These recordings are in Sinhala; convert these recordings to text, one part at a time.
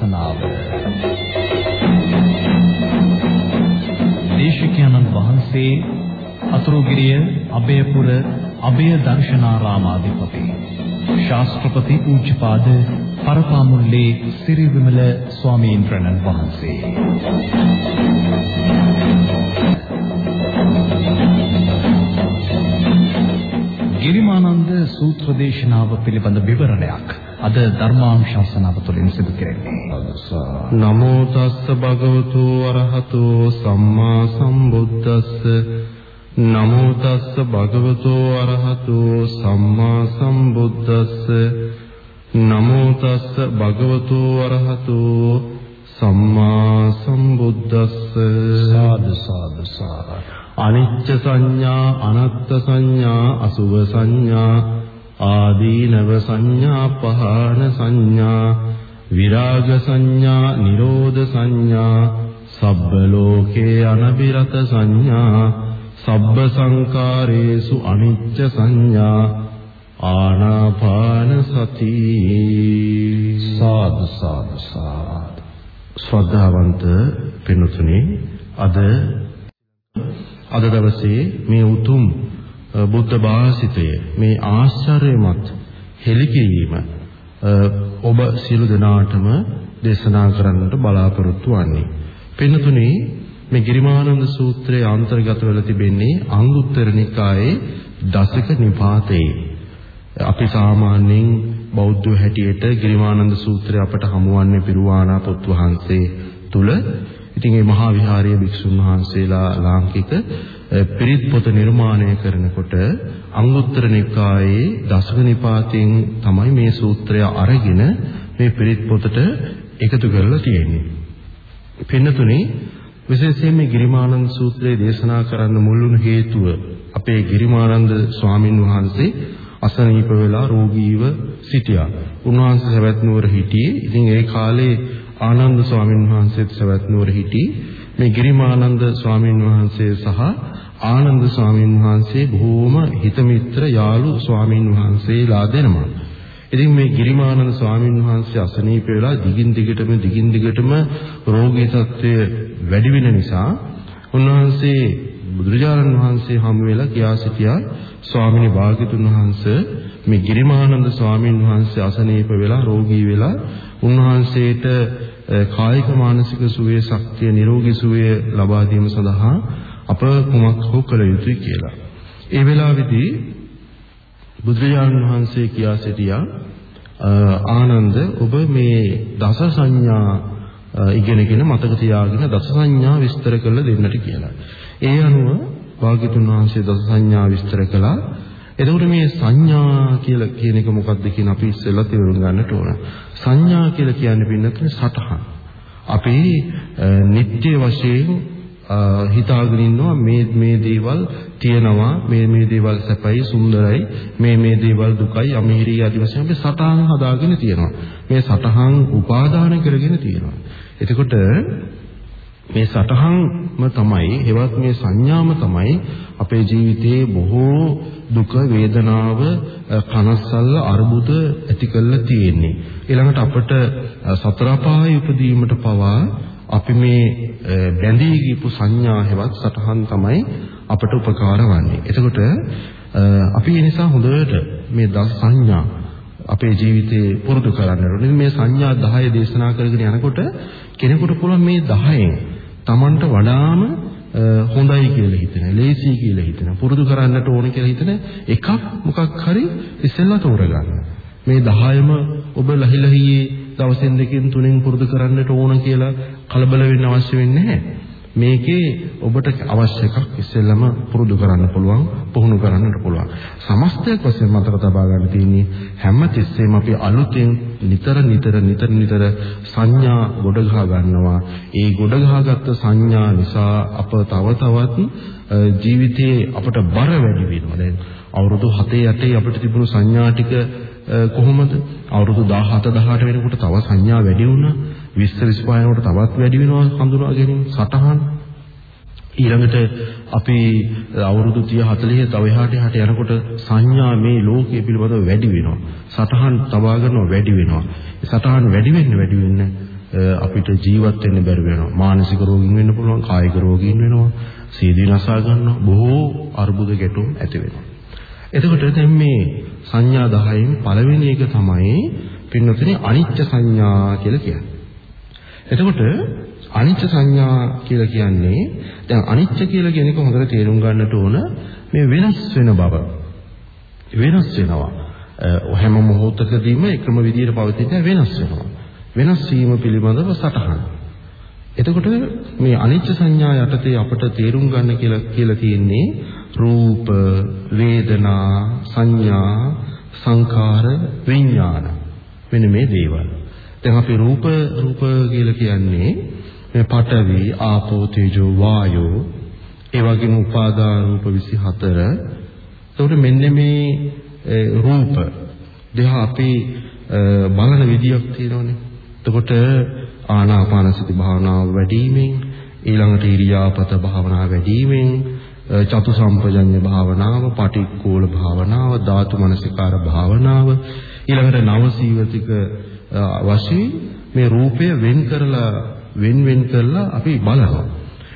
ධර්මානුශාසනාව දේශිකානන් වහන්සේ අතුරුගිරිය අබේපුර අබේ දර්ශනාරාමාධිපති ශාස්ත්‍රපති පූජ්‍යපාද පරපාමුල්ලේ සිරිවිමල ස්වාමීන් වහන්සේ ගිරිමානන්ද සූත්‍ර දේශනාව පිළිබඳ විවරණයක් අද ධර්මානුශාසනාව තුළින් සිදු කෙරෙන්නේ. නමෝ තස්ස භගවතු අරහතෝ සම්මා සම්බුද්දස්ස. නමෝ තස්ස භගවතු අරහතෝ සම්මා සම්බුද්දස්ස. නමෝ තස්ස භගවතු අරහතෝ සම්මා සම්බුද්දස්ස. සාදු සාදු සාදු. අනිච්ච සංඥා අනත්ත් සංඥා අසුභ සංඥා ආදීනව සංඥා පහන සංඥා විරාග සංඥා නිරෝධ සංඥා සබ්බ ලෝකේ අනබිරත සංඥා සබ්බ සංකාරේසු අනිච්ච සංඥා ආනාපාන සති සාදු සාදු සාදු ශ්‍රද්ධාවන්ත පින්තුනි අද අද දවසේ මේ උතුම් බුද්ධ භාසිතය මේ ආශ්චර්යමත් හෙළිකිරීම ඔබ සියලු දෙනාටම දේශනා කරන්නට බලාපොරොත්තු වන්නේ. පින්තුනි මේ ගිරිමානන්ද සූත්‍රයේ අන්තර්ගත වෙලා තිබෙන්නේ අංගුත්තර නිකායේ දසක නිපාතේ. අපි සාමාන්‍යයෙන් බෞද්ධ හැටියට ගිරිමානන්ද සූත්‍රය අපට හමුවන්නේ පිරුවානා පොත් වහන්සේ තුල ඉතින් මේ මහා විහාරීය භික්ෂුන් වහන්සේලා ලාංකික පිරිත් පොත නිර්මාණය කරනකොට අංගුත්තර නිකායේ දසක නිපාතයෙන් තමයි මේ සූත්‍රය අරගෙන මේ පිරිත් පොතට එකතු කරලා තියෙන්නේ. පින්නතුනේ විශේෂයෙන් මේ ගිරිමානන්ද සූත්‍රය දේශනා කරන්න මුල් වුණු හේතුව අපේ ගිරිමානන්ද ස්වාමින් වහන්සේ අසනීප වෙලා රෝගීව සිටියා. උන්වහන්සේ සවැත් නුවර හිටියේ. ඉතින් ඒ කාලේ ආනන්ද ස්වාමින් වහන්සේත් සවැත් නුවර හිටි මේ ගිරිමානන්ද ස්වාමින් වහන්සේ සහ ආනන්ද ස්වාමින් වහන්සේ බොහෝම හිතමිත්‍ර යාළු ස්වාමින් වහන්සේලා දෙනමක්. ඉතින් මේ ගිරිමානන්ද ස්වාමින් වහන්සේ අසනීප වෙලා දිගින් දිගටම දිගින් දිගටම රෝගී තත්ත්වය වැඩි වෙන නිසා උන්වහන්සේ බුදුරජාණන් වහන්සේ හමු වෙලා කියා සිටියා ස්වාමිනී භාග්‍යතුන් වහන්සේ මේ ගිරිමානන්ද ස්වාමින් වහන්සේ අසනීප වෙලා රෝගී වෙලා උන්වහන්සේට කායික මානසික සුවයේ ශක්තිය නිරෝගී සුවය ලබා දීම සඳහා අප කුමක් හෝ කළ යුතුයි කියලා. ඒ වෙලාවේදී බුදුරජාණන් වහන්සේ කියා සිටියා ආනන්ද ඔබ මේ දස සංඥා ඉගෙනගෙන මතක තියාගෙන දස සංඥා විස්තර කරලා දෙන්නට කියලා. ඒ අනුව භාග්‍යතුන් වහන්සේ දස සංඥා විස්තර කළා. එතකොට මේ සංඥා කියලා කියන එක මොකක්ද කියන අපි ඉස්සෙල්ලා තේරුම් ගන්නට ඕන. සංඥා කියලා කියන්නේ පින්නතුනේ සටහන්. අපි නිත්‍ය වශයෙන් හිතාගෙන ඉන්නවා මේ මේ දේවල් තියෙනවා මේ මේ දේවල් සැපයි සුන්දරයි මේ මේ දේවල් දුකයි අමිහිරි ආදී වශයෙන් අපි සටහන් හදාගෙන තියෙනවා මේ සටහන් උපාදාන කරගෙන තියෙනවා එතකොට මේ සටහන්ම තමයි හෙවත් මේ සංඥාම තමයි අපේ ජීවිතයේ බොහෝ දුක වේදනාව කනස්සල්ල අරුබුද ඇති කරලා තියෙන්නේ ඊළඟට අපට සතර අපායේ උපදීමට පවා අපි මේ බැඳී ගියපු සංඥා හෙවත් සටහන් තමයි අපට උපකාර වන්නේ. එතකොට අපි ඒ නිසා හොඳට මේ දස සංඥා අපේ ජීවිතේ පුරුදු කරන්න ඕනේ. මේ සංඥා 10 දේශනා කරගෙන යනකොට කෙනෙකුට පුළුවන් මේ 10න් Tamanට වඩාම හොඳයි කියලා හිතෙන, ලේසි කියලා හිතෙන, පුරුදු කරන්නට ඕන කියලා හිතෙන එකක් මොකක් හරි ඉස්සෙල්ලා තෝරගන්න. මේ 10ම ඔබ ලහිලහියේ දවසෙන් දෙකෙන් තුනෙන් පුරුදු කරන්නට ඕන කියලා කලබල වෙන්න අවශ්‍ය වෙන්නේ නැහැ. මේකේ ඔබට අවශ්‍ය එකක් ඉස්සෙල්ලම පුරුදු කරන්න පුළුවන්, පුහුණු කරන්නට පුළුවන්. සමස්තයක් වශයෙන් මතක තබා ගන්න තියෙන්නේ හැම තිස්සෙම අපි අලුතෙන් නිතර නිතර නිතර නිතර සංඥා ගොඩගහා ගන්නවා. ඒ ගොඩගහාගත්ත සංඥා නිසා අප තව තවත් ජීවිතයේ අපට බර වැඩි වෙනවා. දැන් අවුරුදු 7 8 අපිට තිබුණු සංඥා ටික කොහොමද අවුරුදු 17 18 වෙනකොට තව සංඥා වැඩි වුණා 20 25 වෙනකොට තවත් වැඩි වෙනවා හඳුනා ගැනීම සටහන් ඊළඟට අපි අවුරුදු 30 40 තව එහාට එහාට යනකොට සංඥා මේ ලෝකයේ පිළිබඳව වැඩි වෙනවා. සතහන් තබා ගන්නවා වැඩි වෙනවා. සතහන් වැඩි වෙන්න වැඩි වෙන්න අපිට ජීවත් වෙන්න බැරි වෙනවා. මානසික රෝගීන් වෙන්න පුළුවන්, කායික රෝගීන් වෙනවා, සීදී නසා ගන්නවා, බොහෝ අර්බුද ගැටුම් ඇති වෙනවා. එතකොට දැන් මේ සංඥා 10න් පළවෙනි එක තමයි පින්නතුනේ අනිත්‍ය සංඥා කියලා කියන්නේ. එතකොට අනිත්‍ය සංඥා කියලා කියන්නේ දැන් අනිත්‍ය කියලා කියන එක හොඳට තේරුම් ගන්නට ඕන මේ වෙනස් වෙන බව. වෙනස් වෙනවා. හැම මොහොතකදීම එකම විදිහට පවතින වෙනස් වෙනවා. වෙනස් වීම පිළිබඳව සටහන. එතකොට මේ අනිත්‍ය සංඥා යටතේ අපට තේරුම් ගන්න කියලා කියලා තියෙන්නේ රූප, වේදනා, සංඥා, සංඛාර, විඥාන. මෙන්න මේ දේවල්. දැන් අපි රූප රූප කියලා කියන්නේ මේ පඨවි, ආපෝ, තේජෝ, වායෝ, ඒ වගේම උපාදා රූප 24. එතකොට මෙන්න මේ රූප දෙහ අපි බලන විදියක් තියෙනවානේ. එතකොට ආනාපාන සති භාවනාව වැඩිවීමෙන් ඊළඟට ඉරියාපත භාවනාව වැඩිවීමෙන් චතු සම්පජඤ්ඤ භාවනාව, පටික්කෝල භාවනාව, ධාතු මනසිකාර භාවනාව ඊළඟට නව සීවතික වශයෙන් මේ රූපය වෙන් කරලා වෙන් වෙන් කරලා අපි බලනවා.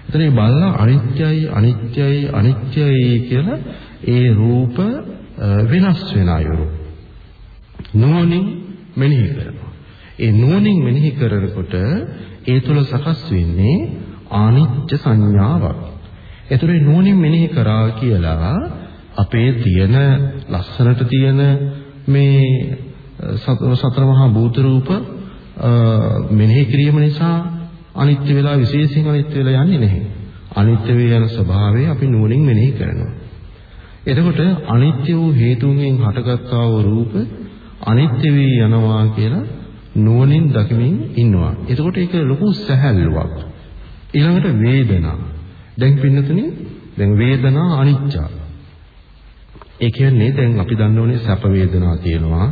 එතන මේ බලලා අනිත්‍යයි අනිත්‍යයි අනිත්‍යයි කියලා ඒ රූප වෙනස් වෙන අයුරු නුවණින් මෙනෙහි කරනවා. ඒ නුවණින් මෙනෙහි කරනකොට ඒ තුළ සකස් වෙන්නේ ආනිච්ච සංඥාවක්. ඒතරේ නුවණින් මෙනෙහි කරා කියලා අපේ තියෙන ලස්සනට තියෙන මේ සතර මහා භූත රූප මෙනෙහි කිරීම නිසා අනිත්‍ය වෙලා විශේෂයෙන් අනිත්‍ය වෙලා යන්නේ නැහැ. අනිත්‍ය වේ යන ස්වභාවය අපි නුවණින් මෙනෙහි කරනවා. එතකොට අනිත්‍ය වූ හේතුන්ගෙන් හටගත්තා වූ රූප අනිත්‍ය වී යනවා කියලා නුවණින් දකිමින් ඉන්නවා. එතකොට ඒක ලොකු සැහැල්ලුවක්. ඊළඟට වේදනා. දැන් පින්නතුනේ දැන් වේදනා අනිත්‍ය. ඒ කියන්නේ දැන් අපි දන්නෝනේ සැප වේදනා තියෙනවා,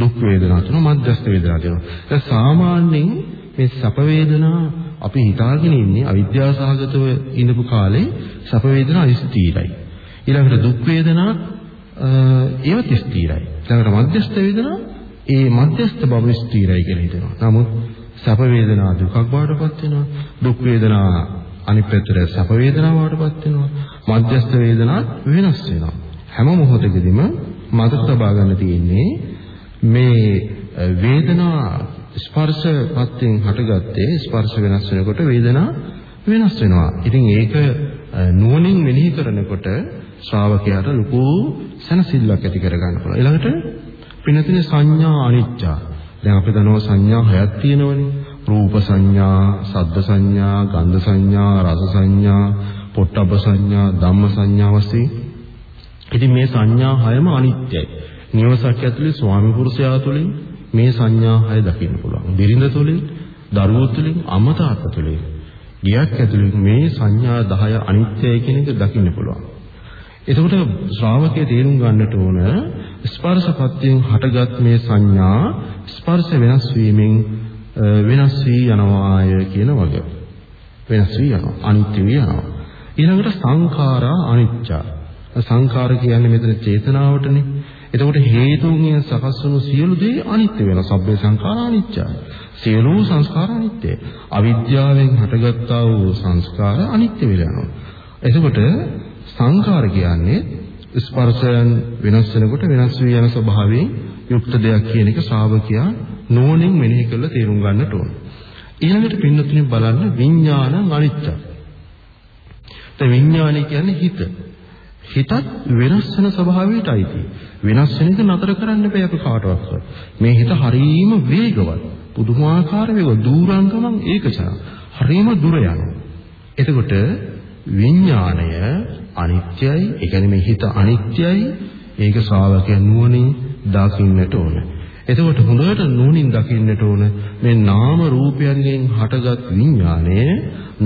දුක් වේදනා තියෙනවා, මධ්‍යස්ථ වේදනා තියෙනවා. දැන් සාමාන්‍යයෙන් මේ සැප වේදනා අපි හිතාගෙන ඉන්නේ අවිද්‍යාවසහගතව ඉඳපු කාලේ සැප වේදනා ස්ථිරයි. ඊළඟට දුක් වේදනා ඒවත් ස්ථිරයි. ඊළඟට මධ්‍යස්ථ වේදනා ඒ මධ්‍යස්ථ බව ස්ථිරයි කියලා හිතනවා. නමුත් සැප වේදනා දුකක් බවටපත් වෙනවා. දුක් වේදනා අනිත් පැත්තට සැප වේදනා බවටපත් වෙනවා. මධ්‍යස්ථ වේදනා වෙනස් වෙනවා. හැම මොහොතකදීම මතක තබා ගන්න තියෙන්නේ මේ වේදනා ස්පර්ශපත්යෙන් හටගත්තේ ස්පර්ශ වෙනස් වෙනකොට වේදනා වෙනස් වෙනවා. ඉතින් ඒක නුවණින් මෙනෙහි කරනකොට ශ්‍රාවකයාට ලොකු සැනසෙල්ලක් ඇති කර ගන්න පුළුවන්. ඊළඟට පිනතින සංඥා අනිච්චා. දැන් අපි දන්නවා සංඥා හයක් තියෙනවනේ. රූප සංඥා, සද්ද සංඥා, ගන්ධ සංඥා, රස සංඥා, පොට්ටබ්බ සංඥා, ධම්ම සංඥා වශයෙන්. ඉතින් මේ සංඥා හයම අනිත්‍යයි. නිවසක් ඇතුලේ ස්වාමි පුරුෂයා තුළින් මේ සංඥා හය දකින්න පුළුවන්. බිරිඳ තුළින්, දරුවෝ තුළින්, අම්මා තාත්තා තුළින්. ගියක් ඇතුලේ මේ සංඥා 10 අනිත්‍යයි කියන එක දකින්න පුළුවන්. එතකොට ශ්‍රාවකයේ තේරුම් ගන්නට ඕන ස්පර්ශපත්‍යයෙන් හටගත් මේ සංඥා ස්පර්ශ වෙනස් වීමෙන් වෙනස් වී යනවාය කියන වගේ. වෙනස් වී යනවා. අනිත්‍ය වී යනවා. ඊළඟට සංඛාරා අනිච්චා. සංඛාර කියන්නේ මෙතන චේතනාවටනේ. එතකොට හේතුන්ගෙන් සකස් වුණු සියලු දේ අනිත්‍ය වෙනවා. සබ්බේ සංඛාර අනිච්චයි. සියලු සංස්කාර අනිත්‍යයි. අවිද්‍යාවෙන් හටගත්තා වූ සංස්කාර අනිත්‍ය වෙලා යනවා. එතකොට සංඛාර කියන්නේ ස්පර්ශයන් වෙනස් වෙනකොට වෙනස් වී යන ස්වභාවයෙන් යුක්ත දෙයක් කියන එක ශ්‍රාවකයා නෝනින් මෙනෙහි කරලා තේරුම් ගන්නට ඕන. ඊළඟට පින්නතුනි බලන්න විඥාන අනිත්‍ය. ඒ විඥානය කියන්නේ හිත. හිතත් වෙනස් වෙන ස්වභාවයට අයිති. වෙනස් වෙන එක නතර කරන්න බෑ අපි කාටවත්. මේ හිත හරීම වේගවත්. පුදුමාකාර වේග දූරංගමන් ඒකචන. හරීම දුර යනවා. එතකොට විඥාණය අනිත්‍යයි. ඒ කියන්නේ මේ හිත අනිත්‍යයි. ඒක ශ්‍රාවකයන් නුවණින් දකින්නට ඕන. එතකොට හොඳට නුවණින් දකින්නට ඕන මේ නාම රූපයන්ගෙන් හටගත් විඥාණය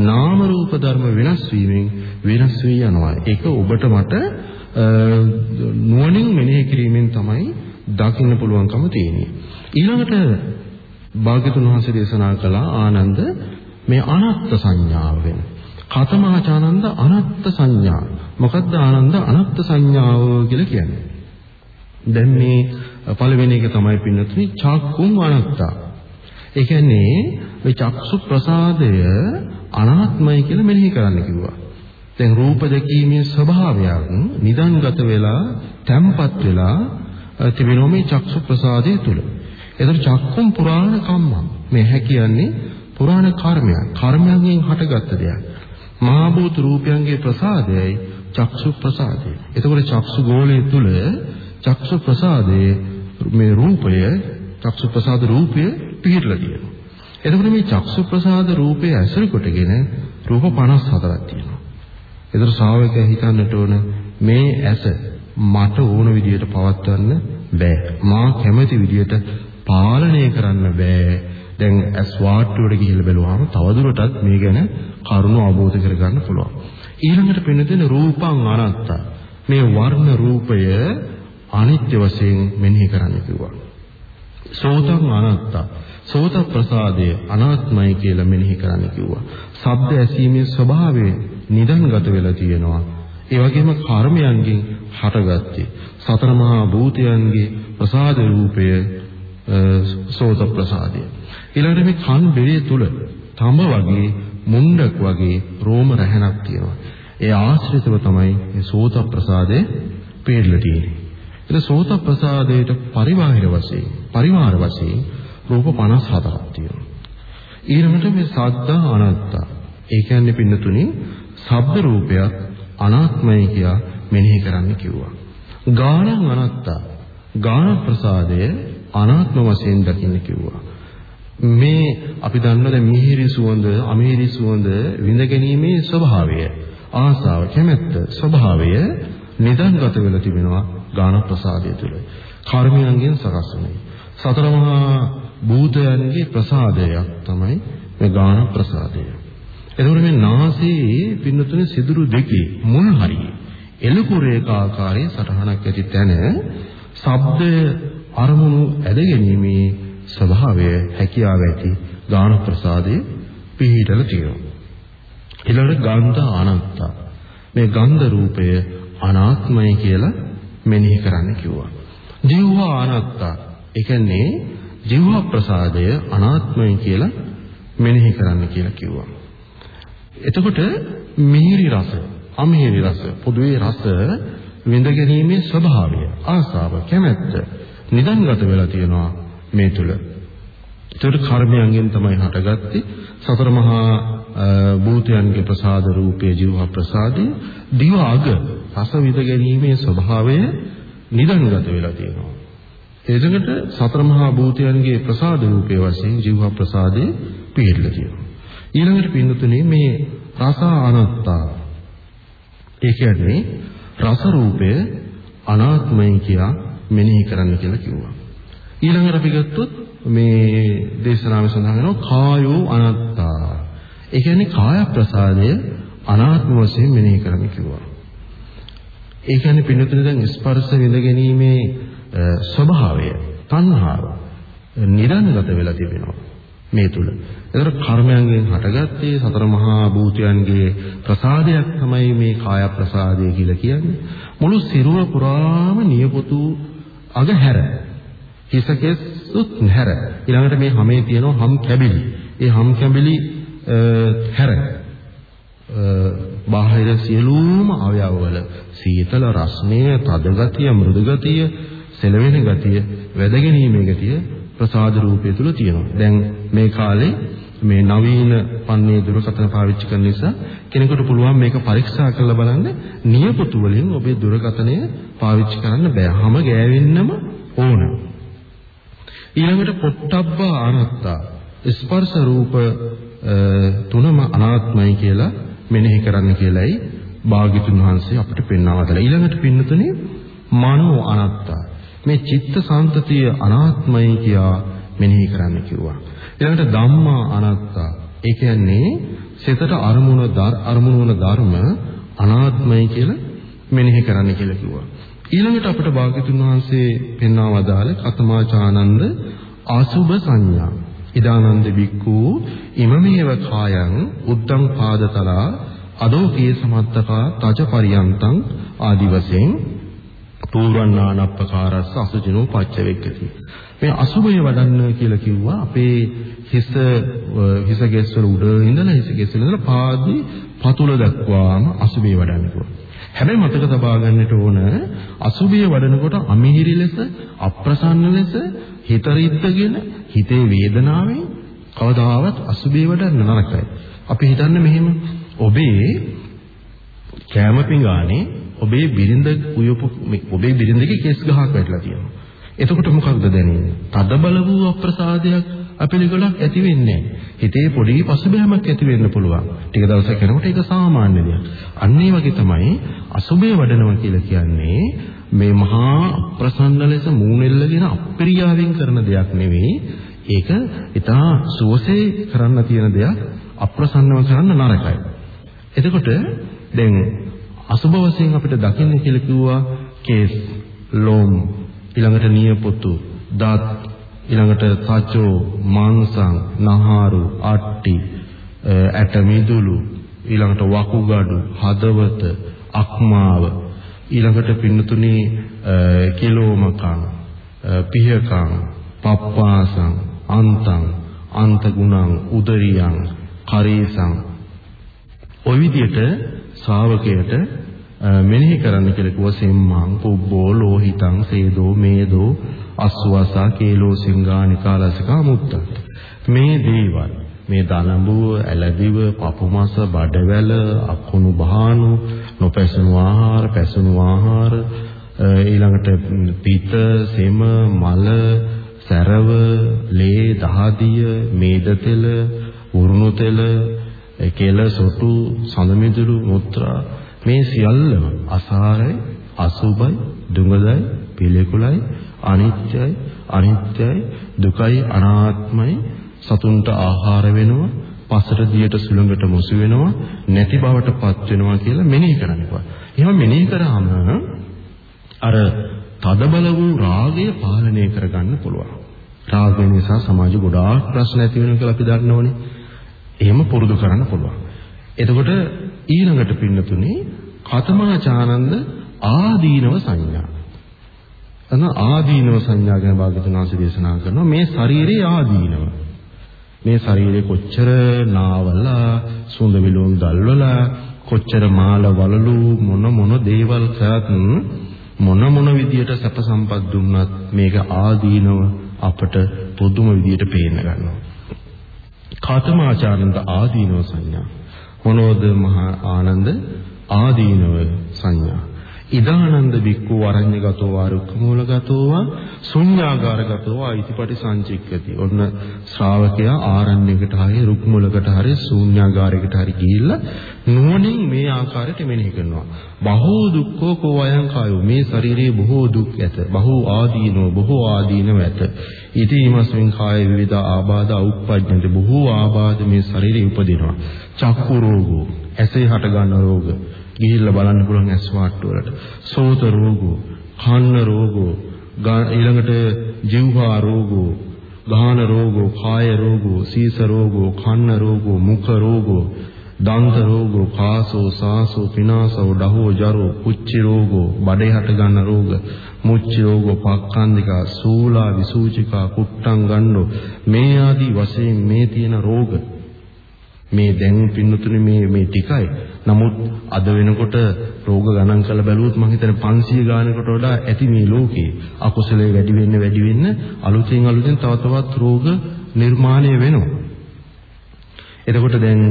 නාම රූප ධර්ම වෙනස් වීමෙන් වෙනස් වී යනවා. ඒක ඔබට මට නුවණින් මෙනෙහි කිරීමෙන් තමයි දකින්න පුළුවන්කම තියෙන්නේ. ඊළඟට භාග්‍යතුන් වහන්සේ දේශනා කළ ආනන්ද මේ අනාත්ම සංඥාව වෙන. කතමාචානන්ද අනත්ත් සංඥා. මොකද්ද ආනන්ද අනත්ත් සංඥාව කියලා කියන්නේ? දැන් මේ පළවෙනි එක තමයි පින්නතුනි චක්කුම් අනත්තා. ඒ කියන්නේ මේ චක්සු ප්‍රසාදය අනාත්මයි කියලා මෙනෙහි කරන්න කිව්වා. දැන් රූප දැකීමේ ස්වභාවයක් නිදන්ගත වෙලා, තැම්පත් වෙලා තිබෙනවා මේ චක්සු ප්‍රසාදය තුල. එතකොට චක්කුම් පුරාණ කම්මම්. මේ හැ කියන්නේ පුරාණ කර්මයක්. කර්මයෙන් හටගත්ත දෙයක්. මහා භූත රූපයන්ගේ ප්‍රසාදයයි චක්සු ප්‍රසාදය. එතකොට චක්සු ගෝලයේ තුල චක්සු ප්‍රසාදයේ මේ රූපය චක්සු ප්‍රසාද රූපය පිහිටලා තියෙනවා. එතකොට මේ චක්සු ප්‍රසාද රූපය ඇසුරු කොටගෙන රූප 54ක් තියෙනවා. ඒතර ශ්‍රාවකයා හිතන්නට ඕන මේ ඇස මට ඕන විදිහට පවත්වන්න බෑ. මා කැමති විදිහට පාලනය කරන්න බෑ. දැන් ඇස් වාට්ටුවට ගිහිල්ලා බැලුවාම තවදුරටත් මේ ගැන කරුණු අවබෝධ කරගන්න පුළුවන්. ඊළඟට පෙනෙන රූපං අනත්ත. මේ වර්ණ රූපය අනිත්‍ය වශයෙන් මෙනෙහි කරන්න කිව්වා. සෝතං අනත්ත. සෝත ප්‍රසාදය අනාත්මයි කියලා මෙනෙහි කරන්න කිව්වා. ශබ්ද ඇසීමේ ස්වභාවය නිදන්ගත වෙලා තියෙනවා. ඒ වගේම කර්මයන්ගෙන් හටගත්තේ සතර මහා භූතයන්ගේ ප්‍රසාද රූපය සෝත ප්‍රසාදය. ඊළඟට මේ කන් බෙරේ තුල තඹ වගේ මුණ්ඩක් වගේ රෝම රැහනක් තියෙනවා. ඒ ආශ්‍රිතව තමයි මේ සෝත ප්‍රසාදේ පෙරලා තියෙන්නේ. ඒක සෝත ප්‍රසාදයට පරිවාහිර වශයෙන් පරිවාර වශයෙන් රූප 57ක් තියෙනවා. ඊළඟට මේ සද්දා අනාත්තා. ඒ කියන්නේ පින්නතුනි ශබ්ද රූපයක් අනාත්මයි කියා මෙනෙහි කරන්න කිව්වා. ගානං අනාත්තා. ගාන ප්‍රසාදය අනාත්ම වශයෙන් දකින්න කිව්වා. මේ අපි දන්නවා දැන් මිහිරි සුවඳ, අමිහිරි සුවඳ විඳ ගැනීමේ ස්වභාවය, ආසාව, කැමැත්ත ස්වභාවය නිදන්ගත වෙලා තිබෙනවා ගාන ප්‍රසාදය තුළ. කර්මයන්ගෙන් සකස් වෙන්නේ. සතර මහා භූතයන්ගේ ප්‍රසාදයක් තමයි මේ ගාන ප්‍රසාදය. එතකොට මේ නාසයේ පින්නතුනේ සිදුරු දෙකේ මුල් හරියේ එලුකු රේඛාකාරයේ සටහනක් ඇති තැන ශබ්දය අරමුණු ඇදගැනීමේ ස්වභාවය හැකියාව ඇති ගාන ප්‍රසාදයේ පිහිටල තියෙනවා. ඊළඟට ගන්ධ අනත්ත. මේ ගන්ධ රූපය අනාත්මයි කියලා මෙනෙහි කරන්න කිව්වා. ජීවහා අනත්ත. ඒ කියන්නේ ජීව ප්‍රසාදය අනාත්මයි කියලා මෙනෙහි කරන්න කියලා කිව්වා. එතකොට මිහිරි රස, අමිහිරි රස, පොදුවේ රස විඳ ගැනීමේ ස්වභාවය, ආසාව, කැමැත්ත නිදන්ගත වෙලා තියෙනවා මේ තුල. ඒකට කර්මයන්ගෙන් තමයි හටගත්තේ සතර මහා භූතයන්ගේ ප්‍රසාද රූපේ ජීව ප්‍රසාදේ දිව අග රස විඳ ගැනීමේ ස්වභාවය නිදන්ගත වෙලා තියෙනවා. එතකොට සතර මහා භූතයන්ගේ ප්‍රසාද රූපේ වශයෙන් ජීව ප්‍රසාදේ පිළිලා තියෙනවා. ඊළඟට පින්නතුනේ මේ රස අනත්තා. ඒ කියන්නේ රස රූපය අනාත්මයි කියා මෙනෙහි කරන්න කියලා කිව්වා. ඊළඟට අපි ගත්තොත් මේ දේශනාවේ සඳහන් වෙනවා කායෝ අනත්තා. ඒ කියන්නේ කාය ප්‍රසාදය අනාත්ම වශයෙන් මෙනෙහි කරන්න කිව්වා. ඒ කියන්නේ පින්නතුනේ දැන් ස්පර්ශ විඳ ගැනීමේ ස්වභාවය, තණ්හාව නිරන්ගත වෙලා තිබෙනවා. මේ තුල. ඒතර කර්මයන්ගෙන් හටගත්තේ සතර මහා භූතයන්ගේ ප්‍රසාදයක් තමයි මේ කාය ප්‍රසාදය කියලා කියන්නේ. මුළු සිරුර පුරාම නියපොතු අග හැර. හිසකෙසුත් හැර. ඊළඟට මේ හැමේ තියෙන හම් කැබිලි. ඒ හම් කැබිලි හැර. බාහිර සියලුම අවයවවල සීතල රස්නය, තද ගතිය, මෘදු ගතිය, සෙලවෙන ගතිය, වැදගැනීමේ ගතිය ප්‍රසාද රූපය තුල තියෙනවා. දැන් මේ කාලේ මේ නවීන පන්නේ දුරකථන පාවිච්චි කරන නිසා කෙනෙකුට පුළුවන් මේක පරීක්ෂා කරලා බලන්න නියපොතු වලින් ඔබේ දුරකථනය පාවිච්චි කරන්න බෑ. හැම ගෑවෙන්නම ඕන. ඊළඟට පොට්ටබ්බ අනාත්තා ස්පර්ශ රූප තුනම අනාත්මයි කියලා මෙනෙහි කරන්න කියලයි භාග්‍යතුන් වහන්සේ අපිට පෙන්වා දලා. ඊළඟට පින්නතුනේ මනෝ අනාත්තා මේ චිත්ත සාන්තතිය අනාත්මයි කියා මෙනෙහි කරන්න කිව්වා. ඊළඟට ධම්මා අනාත්තා. ඒ කියන්නේ සිතට අරමුණ අරමුණ වන ධර්ම අනාත්මයි කියලා මෙනෙහි කරන්න කියලා කිව්වා. ඊළඟට අපිට භාග්‍යතුන් වහන්සේ පෙන්වා වදාළ කතමාචානන්ද අසුභ සංඥා. ඉදානන්ද බික්ඛු ඉමමේව කායං උද්දං පාදතලා අදෝ කේ සමත්තකා තජ පරියන්තං ආදි වශයෙන් පූර්වණානප්පකාරස්ස අසුචිනෝ පච්චවෙක්කති. මේ අසුභය වඩන්න කියලා කිව්වා අපේ හිස හිස ගෙස්වල උඩ ඉඳලා හිස ගෙස්වල ඉඳලා පාදේ පතුල දක්වාම අසුභය වඩන්න කිව්වා. හැබැයි මතක තබා ගන්නට ඕන අසුභය වඩනකොට අමිහිරි ලෙස අප්‍රසන්න ලෙස හිත රිද්දගෙන හිතේ වේදනාවෙන් කවදාවත් අසුභය වඩන්න නරකයි. අපි හිතන්නේ මෙහෙම ඔබේ කැම පිඟානේ ඔබේ බිරිඳ උයපු ඔබේ බිරිඳගේ කෙස් ගහක් වැටලා තියෙනවා. එතකොට මොකක්ද දැනෙන්නේ? තද බල වූ අප්‍රසාදයක් අපිලිගලක් ඇති වෙන්නේ හිතේ පොඩි පසුබෑමක් ඇති වෙන්න පුළුවන්. ටික දවසක් යනකොට ඒක සාමාන්‍ය දෙයක්. අන්න ඒ වගේ තමයි අසුබේ වඩනවා කියලා කියන්නේ මේ මහා ප්‍රසන්න ලෙස මූණෙල්ලගෙන අප්‍රියාවෙන් කරන දෙයක් නෙවෙයි. ඒක ඊටා සුවසේ කරන්න තියෙන දෙයක් අප්‍රසන්නව කරන්න නරකයි. එතකොට දැන් අසුබ වශයෙන් අපිට දකින්න කියලා කිව්වා කේස්, ලෝම්, ඊළඟට නියපොතු, දත්, ඊළඟට සචෝ, මාංශං, නහාරු, අට්ටි, ඇට මිදුළු, ඊළඟට වකුගඩු, හදවත, අක්මාව, ඊළඟට පින්නතුනේ කිලෝමකං, පිහකං, පප්පාසං, අන්තං, අන්තගුණං, උදරියං, කරේසං ඔය විදිහට ශ්‍රාවකයට මෙනෙහි කරන්න කියලා කිව්ව සෙම්මං පුබ්බෝ ලෝහිතං සේදෝ මේදෝ අස්වාසා කේලෝ සිංගානිකාලසිකා මුත්තත්. මේ දේවල් මේ දනඹුව ඇලදිව පපුමස බඩවැල අකුණු බහානු නොපැසුණු ආහාර පැසුණු ආහාර ඊළඟට පිත සෙම මල සැරව ලේ දහදිය මේද තෙල උරුණු තෙල කෙල සොටු සඳ මිදුළු මුත්‍රා මේ සියල්ලම අසාරයි අසුබයි දුඟදයි පිළිකුලයි අනිත්‍යයි අනිත්‍යයි දුකයි අනාත්මයි සතුන්ට ආහාර වෙනවා පසට දියට සුළඟට මුසු වෙනවා නැති බවට පත් වෙනවා කියලා මෙනෙහි කරනවා. එහෙම මෙනෙහි කරාම අර තදබල වූ රාගය පාලනය කරගන්න පුළුවන්. රාගය නිසා සමාජ ගොඩාක් ප්‍රශ්න ඇති වෙනවා කියලා අපි දන්නවනේ. එහෙම පුරුදු කරන්න පුළුවන්. එතකොට ඊළඟට පින්නතුනේ කතමාචානන්ද ආදීනව සංඥා. එන ආදීනව සංඥා ගැන භාග්‍යතුන් වහන්සේ දේශනා කරනවා මේ ශරීරයේ ආදීනව. මේ ශරීරේ කොච්චර නාවලා සුඳ විලුම් දල්වලා කොච්චර මාල වලලු මොන මොන දේවල් කරත් මොන මොන විදියට සැප සම්පත් දුන්නත් මේක ආදීනව අපට පුදුම විදියට පේන්න ගන්නවා. කතමාචානන්ද ආදීනව සංඥා මොනෝද මහා ආනන්ද ආදීනව සංඥා. ඉදානන්ද බික්කු වරඤ්‍යගතෝ ආරුක්කමූලගතෝ වා ශුඤ්ඤාගාරගතෝ වා ඉතිපටි සංචික්කති. ඔන්න ශ්‍රාවකයා ආරණ්‍යයකට හරි රුක්මුලකට හරි ශුඤ්ඤාගාරයකට හරි ගිහිල්ලා නුවණින් මේ ආකාරයට මෙනෙහි කරනවා. බහෝ දුක්ඛෝ කෝ අයං කායෝ මේ ශරීරයේ බොහෝ දුක් ඇත. බහෝ ආදීනෝ බොහෝ ආදීනව ඇත. ඉතිමස්මින් කාය විවිධ ආබාධ උප්පජ්ජන්ති බොහෝ ආබාධ මේ ශරීරේ උපදිනවා. චක්කු රෝගෝ ඇසේ හට ගන්න රෝග ගිහිල්ලා බලන්න පුළුවන් ඇස් වාට්ටු වලට. සෝත රෝගෝ, කන්න රෝගෝ, ඊළඟට ජීවහා රෝගෝ, ගාහන රෝගෝ, කාය රෝගෝ, සීස රෝගෝ, කන්න රෝගෝ, මුඛ රෝගෝ, දන්ත රෝගෝ, කාසෝ, සාසෝ, පිනාසෝ, ඩහෝ, ජරෝ, කුච්චි රෝගෝ, බඩේ හට ගන්න රෝග, මුච්චි රෝගෝ, පක්ඛන්දිකා, සූලා, විසූචිකා, කුට්ටං ගන්නෝ මේ ආදී වශයෙන් මේ තියෙන රෝග මේ දැන් පින්නතුනේ මේ මේ ටිකයි. නමුත් අද වෙනකොට රෝග ගණන් කරලා බැලුවොත් මම හිතන්නේ 500 ගානකට වඩා ඇති මේ ලෝකේ. අකුසලයේ වැඩි වෙන්න වැඩි වෙන්න අලුතෙන් අලුතෙන් තව තවත් රෝග නිර්මාණය වෙනවා. එතකොට දැන්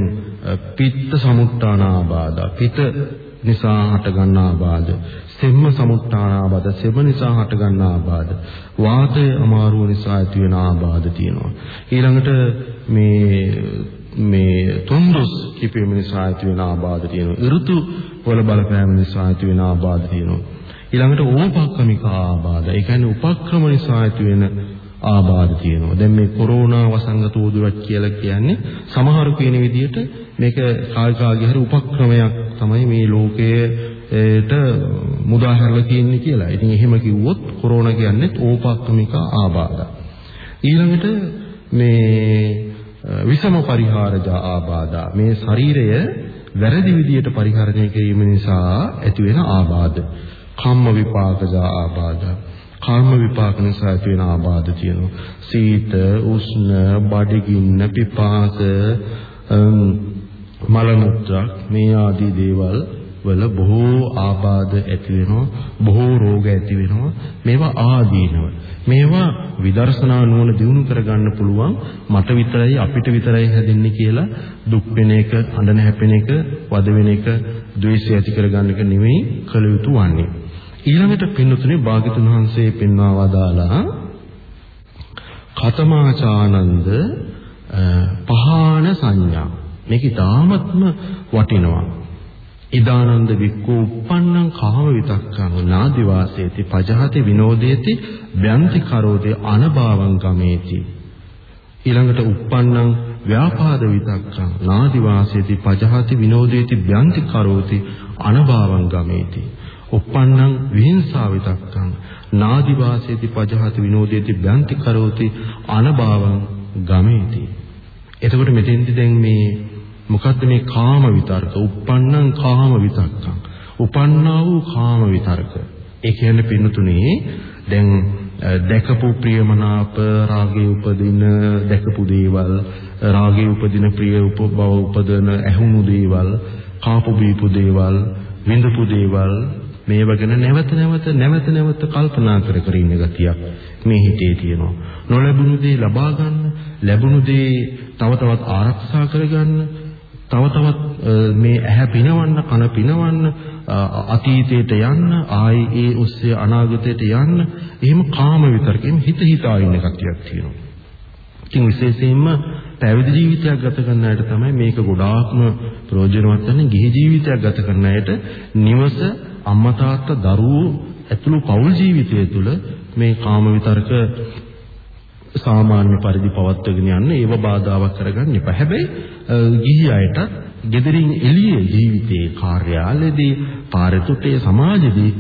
පිත්ත සමුත්තාන ආබාධ පිත නිසා හටගන්නා ආබාධ සෙම්ම සමුත්තාන ආබාධ සෙම නිසා හටගන්නා ආබාධ වාතය අමාරුව නිසා ඇති වෙන ආබාධ තියෙනවා ඊළඟට මේ මේ තුන්දොස් කිපීම නිසා ඇති වෙන ආබාධ තියෙනවා. ඍතු වල බලපෑම නිසා ඇති වෙන ආබාධ තියෙනවා. ඊළඟට ඕපක්‍රමික ආබාධ. ඒ කියන්නේ උපක්‍රම නිසා ඇති වෙන ආබාධ තියෙනවා. දැන් මේ කොරෝනා වසංගත උදුරක් කියලා කියන්නේ සමහරු කියන විදිහට මේක කායිකාගේ හරි උපක්‍රමයක් තමයි මේ ලෝකයේට මුදා හැරලා තියෙන්නේ කියලා. ඉතින් එහෙම කිව්වොත් කොරෝනා කියන්නේ ඕපක්‍රමික ආබාධ. ඊළඟට මේ විසම පරිහාරජ ආබාධා මේ ශරීරය වැරදි විදියට පරිහරණය කිරීම නිසා ඇති වෙන ආබාධ. කම්ම විපාකජ ආබාධ. කර්ම විපාක නිසා ඇති වෙන ආබාධ තියෙනවා. සීත, උෂ්ණ, බඩගින්න, පිපාස, මල මුත්‍රා මේ ආදී දේවල් වල බොහෝ ආබාධ ඇති වෙනවා බොහෝ රෝග ඇති වෙනවා. මේවා ආදීනව. මේවා විදර්ශනා නුවණ දිනු කරගන්න පුළුවන් මට විතරයි අපිට විතරයි හැදෙන්නේ කියලා දුක් වෙන එක අඬන හැපෙන එක වද වෙන එක ද්වේෂය ඇති කරගන්න එක නෙවෙයි කළ යුතු වන්නේ. ඊළඟට පින්නතුනේ භාග්‍යතුන් වහන්සේ පෙන්වා වදාලා කතමාචානන්ද පහාන සංඥා. මේක ඊටාත්ම වටිනවා. ඉදානන්ද වික්කෝ uppannam කාම විතක්කං නාදි වාසේති පජහති විනෝදේති ව්‍යන්ති කරෝති අනභවං ගමේති. ඊළඟට uppannam ව්‍යාපාද විතක්කං නාදි වාසේති පජහති විනෝදේති ව්‍යන්ති කරෝති අනභවං ගමේති. uppannam විහිංසා විතක්කං නාදි වාසේති පජහති විනෝදේති ව්‍යන්ති කරෝති අනභවං ගමේති. එතකොට මෙතෙන්දි දැන් මේ මොකද්ද මේ කාම විතර්ක? uppannam කාම විතක්කං. උපන්නා වූ කාම විතර්ක. ඒ කියන්නේ පින්නතුනේ දැන් දැකපු ප්‍රියමනාප රාගයේ උපදින දැකපු දේවල් රාගයේ උපදින ප්‍රිය උපබව උපදන ඇහුණු දේවල් කාපු බීපු දේවල් විඳපු දේවල් මේව ගැන නැවත නැවත නැවත නැවත කල්පනා කර කර ඉන්න ගතියක් මේ හිතේ තියෙනවා නොලැබුණු දේ ලබා ගන්න ලැබුණු දේ තව තවත් ආරක්ෂා කරගන්න තව තවත් මේ ඇහැ පිනවන්න කන පිනවන්න අතීතයට යන්න ආයි ඒ ඔස්සේ අනාගතයට යන්න එහෙම කාම විතරකෙම හිත හිතා ඉන්න කතියක් තියෙනවා. ඉතින් විශේෂයෙන්ම පැවිදි ජීවිතයක් ගත කරන අයට තමයි මේක ගොඩාක්ම ප්‍රයෝජනවත් වෙන්නේ. ගිහි ජීවිතයක් ගත කරන අයට නිවස අම්මා තාත්තා දරුවෝ ඇතුළු පෞල් ජීවිතය තුළ මේ කාම විතරක සාමාන්‍ය පරිදි පවත්වගෙන යන්න ඒව බාධාවක් කරගන්න එපා. හැබැයි ගිහි අයට gederin එළියේ ජීවිතයේ කාර්යාලයේදී පාරිතුටේ සමාජෙදී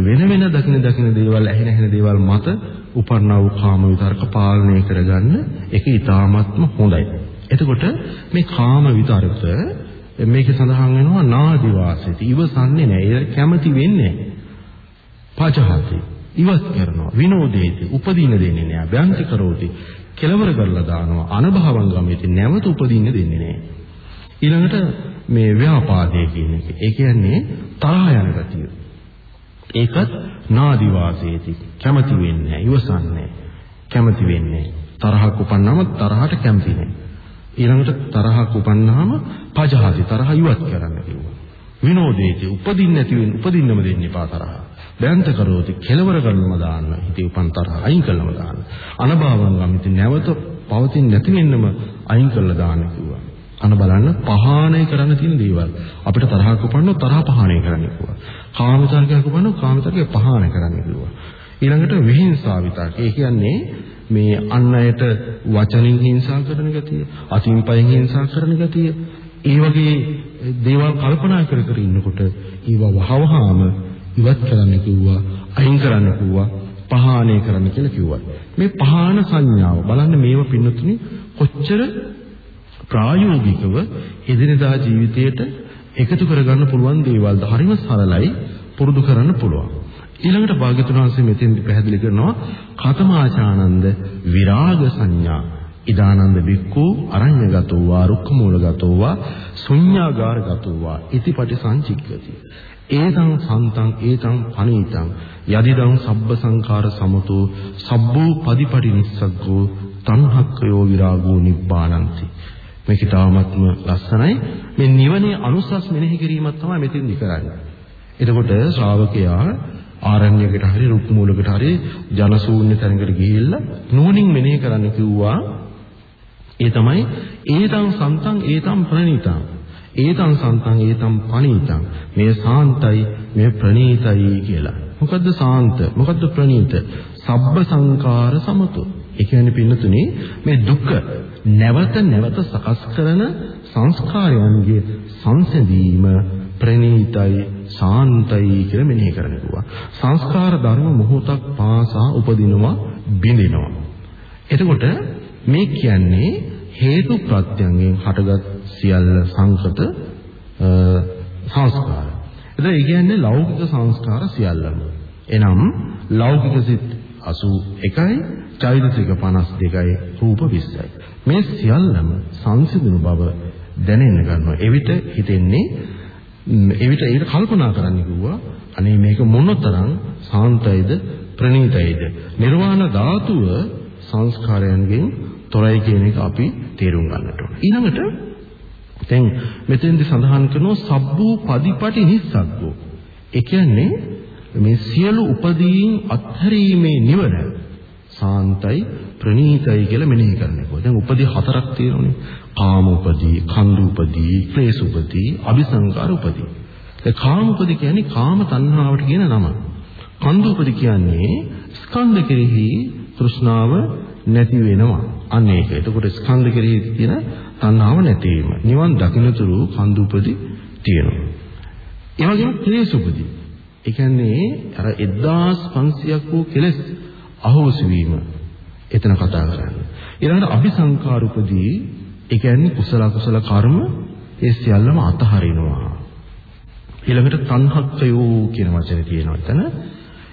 වෙන වෙන දකින දකින දේවල් ඇහෙන ඇහෙන දේවල් මත උපන්නා වූ කාම විතරක පාලනය කරගන්න ඒක ඊටාත්ම හොඳයි. එතකොට මේ කාම විතරක මේක සඳහන් වෙනවා නාදි වාසෙති. ඉවසන්නේ නැහැ. ඒ කැමති වෙන්නේ නැහැ. පජහති. ඉවත් කරනවා විනෝදේති උපදීන දෙන්නේ නෑ බ්‍යන්ති කරෝති කෙලවර කරලා දානවා. අනභවං ගමෙති නැවත උපදීන්න දෙන්නේ නෑ ඊළඟට මේ ව්‍යාපාදයේ කියන එක. ඒ කියන්නේ තරහ යන ගතිය. ඒකත් නාදි වාසේති කැමති වෙන්නේ ඉවසන්නේ කැමති වෙන්නේ තරහක් උපන්නම තරහට කැමති නෑ ඊළඟට තරහක් උපන්නාම පජහති තරහ ඉවත් කරන්න කිව්වා. විනෝදේති උපදින්න නැති වෙන උපදින්නම දෙන්න එපා තරහ. බයන්ත කරෝති කෙලවර කරනම දාන්න. හිතේ උපන් තරහ අයින් කළම දාන්න. අනභවං ගමිති නැවත පවතින් නැති වෙන්නම අයින් කළා දාන්න කිව්වා. අන බලන්න පහාණය කරන්න තියෙන දේවල්. අපිට තරහක් උපන්නොත් තරහ පහාණය කරන්න කිව්වා. කාමතරකයක් උපන්නොත් කාමතරකය පහාණය කරන්න කිව්වා. ඊළඟට විහිංසා විතක් ඒ කියන්නේ මේ අන් අයට වචනින් හිංසා කරන ගතිය අතින් පයෙන් හිංසා කරන ගතිය. ඒ වගේ දේවල් කල්පනා කර කර ඉන්නකොට ඒව වහවහාම ඉවත් කරන්න කිව්වා අයින් කරන්න කිව්වා පහාණය කරන්න කියලා කිව්වා. මේ පහාන සංඥාව බලන්න මේව පින්නතුනි කොච්චර ප්‍රායෝගිකව එදිනදා ජීවිතයට එකතු කරගන්න පුළුවන් දේවල්ද? හරිම සරලයි පුරුදු කරන්න පුළුවන්. ඊළඟට භාග්‍යතුන් වහන්සේ මෙතෙන්දි පැහැදිලි කරනවා කතමාචානන්ද විරාග සංඥා ඉදානන්ද බික්කෝ අරඤ්‍යගතෝ වා රුක්ඛමූලගතෝ වා ශුඤ්ඤාගාරගතෝ වා ඉතිපටි සංචික්කති ඒතං සන්තං ඒතං පනීතං. යදිදං සබ්බ සංඛාර සමතෝ සබ්බෝ පදිපටි නිස්සග්ගෝ තණ්හක්කයෝ විරාගෝ නිබ්බානಂತಿ. මේක තාමත්ම ලස්සනයි. මේ නිවනේ අනුසස් මෙනෙහි කිරීමක් තමයි මෙතෙන්දි කරන්නේ. එතකොට ශ්‍රාවකයා ආරණ්‍යයකට හරි රුක් මූලකට හරි ජනශූන්‍ය තැනකට ගිහිල්ලා නුවණින් මෙනෙහි කරන්න කිව්වා. ඒ තමයි ඒතං සන්තං ඒතං ප්‍රණීතං ඒතං සන්තං ඒතං පණීතං මේ සාන්තයි මේ ප්‍රණීතයි කියලා. මොකද්ද සාන්ත? මොකද්ද ප්‍රණීත? සබ්බ සංකාර සමතු. ඒ කියන්නේ පින්නතුනේ මේ දුක නැවත නැවත සකස් කරන සංස්කාරයන්ගේ සංසඳීම ප්‍රණීතයි සාන්තයි කියලා මෙනෙහි කරනවා. සංස්කාර ධර්ම මොහොතක් පාසා උපදිනවා බිඳිනවා. එතකොට මේ කියන්නේ හේතු ප්‍රත්‍යයෙන් හටගත් සියල්ල සංකත සංස්කාර. එතකොට ඒ කියන්නේ ලෞකික සංස්කාර සියල්ලම. එනම් ලෞකික සිත් 81යි, චෛතසික 52යි, රූප 20යි. මේ සියල්ලම සංසිඳුණු බව දැනෙන්න ගන්නවා. එවිට හිතෙන්නේ එවිට ඒක කල්පනා කරන්න කිව්වා අනේ මේක මොනතරම් සාන්තයිද ප්‍රණීතයිද නිර්වාණ ධාතුව සංස්කාරයන්ගෙන් තොරයි කියන එක අපි තේරුම් ගන්නට ඕන. ඊළඟට දැන් මෙතෙන්දි සඳහන් කරනවා සබ්බූ පදිපටි නිස්සග්ගෝ. ඒ කියන්නේ මේ සියලු උපදීන් අත්හැරීමේ නිවන සාන්තයි ප්‍රණීතයි කියලා මෙනෙහි කරනකොට දැන් උපදී හතරක් තියෙනවානේ. කාම උපදී, කන්ද උපදී, ක්ලේශ උපදී, අபிසංකාර උපදී. ඒ කාම උපදී කියන්නේ කාම තණ්හාවට කියන නම. කන්ද උපදී කියන්නේ ස්කන්ධ කෙරෙහි තෘෂ්ණාව නැති වෙනවා. අන්න ඒක. එතකොට ස්කන්ධ කෙරෙහි තියෙන තණ්හාව නැති වීම. නිවන් දකින්නතුරු කන්ද උපදී තියෙනවා. ඒ වගේම ක්ලේශ උපදී. ඒ කියන්නේ අර 1500ක් වූ කෙලෙස් අහෝසි වීම එතන කතා කරන්නේ. ඊළඟට අபிසංකාර උපදී ඒ කියන්නේ කුසල කුසල කර්ම ඒ සියල්ලම අතහරිනවා. ඊළඟට තණ්හක්කයෝ කියන වචනේ තියෙනවා එතන.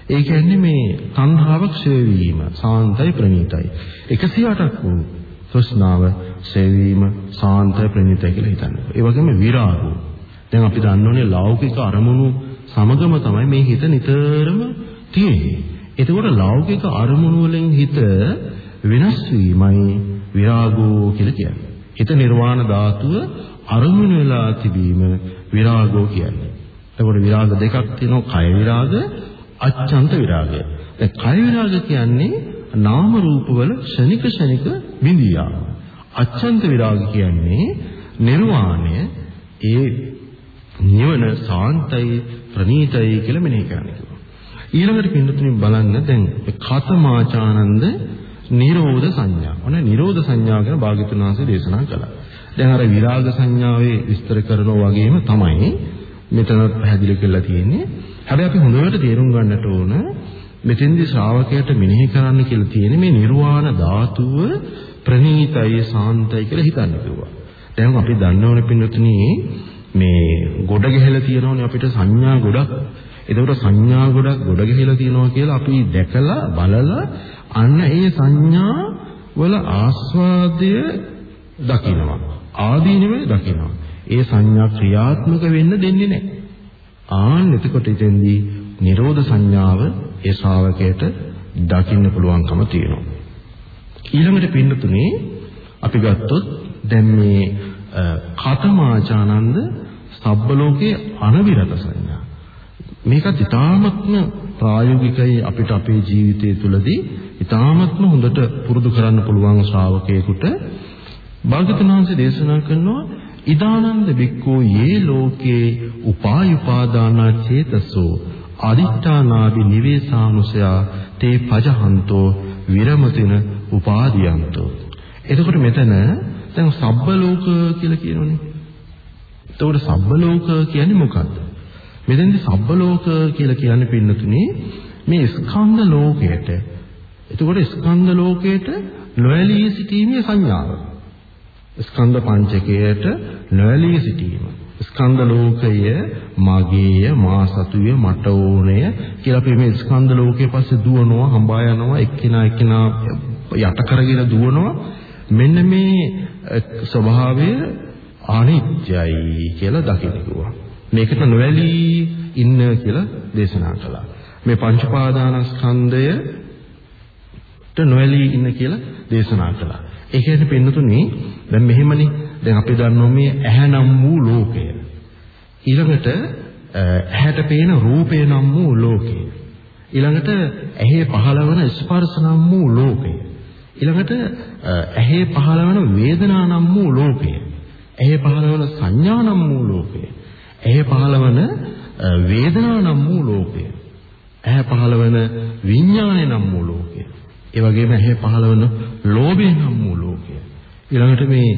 ඒ කියන්නේ මේ තණ්හාව ක්ෂය වීම, සාන්තයි ප්‍රණීතයි. 108ක් වූ තෘෂ්ණාව ක්ෂය වීම, සාන්තයි ප්‍රණීතයි කියලා හිතන්න. ඒ වගේම විරාගෝ. දැන් අපි දන්නෝනේ ලෞකික අරමුණු සමගම තමයි මේ හිත නිතරම තියෙන්නේ. එතකොට ලෞකික අරමුණු වලින් හිත වෙනස් වීමයි විරාගෝ කියලා කියන්නේ. හිත නිර්වාණ ධාතුව අරමුණු වෙලා තිබීම විරාගෝ කියන්නේ. එතකොට විරාග දෙකක් තියෙනවා කය විරාග, අච්ඡන්ත විරාගය. දැන් කය විරාග කියන්නේ නාම රූප වල ෂණික ෂණික විඳියා. අච්ඡන්ත විරාග කියන්නේ නිර්වාණය ඒ නිවන සාන්තයි ප්‍රණීතයි කියලා මෙනෙහි කරන්නේ. ඊළඟට පින්නතුනි බලන්න දැන් කතමාචානන්ද නිරෝධ සංඥා. ඔන්න නිරෝධ සංඥා ගැන භාග්‍යතුන් වහන්සේ දේශනා කළා. දැන් අර විරාග සංඥාවේ විස්තර කරනවා වගේම තමයි මෙතනත් පැහැදිලි කරලා තියෙන්නේ. හැබැයි අපි හොඳට තේරුම් ගන්නට ඕන මෙතෙන්දී ශ්‍රාවකයාට මෙනෙහි කරන්න කියලා තියෙන්නේ මේ නිර්වාණ ධාතුව ප්‍රණීතයි සාන්තයි කියලා හිතන්න කිව්වා. දැන් අපි දන්නවනේ පින්නතුනි මේ ගොඩ ගැහිලා තියෙනවනේ අපිට සංඥා ගොඩක්. ඒකට සංඥා ගොඩක් ගොඩ ගැහිලා තියෙනවා කියලා අපි දැකලා බලලා අන්න ඒ සංඥා වල ආස්වාදය දකිනවා. ආදීනවේ දකිනවා. ඒ සංඥා ක්‍රියාත්මක වෙන්න දෙන්නේ නැහැ. ආන් එතකොට ඉතින්දී නිරෝධ සංඥාව ඒ ශ්‍රාවකයට දකින්න පුළුවන්කම තියෙනවා. ඊළඟට පින්නතුනේ අපි ගත්තොත් දැන් මේ කතමාචානන්ද සබ්බලෝකයේ අනවිරත සංඥා. මේකත් ඊ타ත්ම ප්‍රායෝගිකයි අපිට අපේ ජීවිතය තුළදී ඊ타ත්ම හොඳට පුරුදු කරන්න පුළුවන් ශ්‍රාවකයෙකුට භාගතුන් වහන්සේ දේශනා කරනවා ඉදානන්ද බික්කෝ යේ ලෝකේ උපායුපාදානා චේතසෝ අදිඨානාදි නිවේසානුසයා තේ පජහන්තෝ විරමතින උපාදීයන්තෝ. එතකොට මෙතන දැන් සබ්බ ලෝක කියලා කියනෝනේ එතකොට සබ්බ ලෝක කියන්නේ මොකද්ද? මෙතෙන්දි සබ්බ ලෝක කියලා කියන්නේ පින්නතුනේ මේ ස්කන්ධ ලෝකයට. එතකොට ස්කන්ධ ලෝකයට නොඇලී සිටීමේ සංඥාව. ස්කන්ධ පංචකයට නොඇලී සිටීම. ස්කන්ධ ලෝකය මගේය, මා සතුය, මට ඕනය කියලා අපි මේ ස්කන්ධ ලෝකයේ පස්සේ දුවනවා, හඹා යනවා, එක්කිනා එක්කිනා යට කරගෙන දුවනවා. මෙන්න මේ ස්වභාවය අනිත්‍යයි කියලා දකින්න කිව්වා. මේකට නොඇලී ඉන්න කියලා දේශනා කළා. මේ පංච පාදානස්කන්ධයට නොඇලී ඉන්න කියලා දේශනා කළා. ඒ කියන්නේ පින්නතුනේ දැන් මෙහෙමනේ දැන් අපි දන්නවා මේ ඇහැ නම් වූ ලෝකය. ඊළඟට ඇහැට පේන රූපය නම් වූ ලෝකය. ඊළඟට ඇහි පහළවන ස්පර්ශ නම් වූ ලෝකය. ඊළඟට ඇහි පහළවන වේදනා නම් වූ ලෝකය. ඇහි පහළවන සංඥා නම් වූ ලෝකය. ඇහි පහළවන වේදනා නම් වූ ලෝකය. ඇහැ පහළවන විඥානය නම් වූ ලෝකය. ඒ වගේම ඇහි පහළවන ලෝභය නම් වූ ලෝකය. ඊළඟට මේ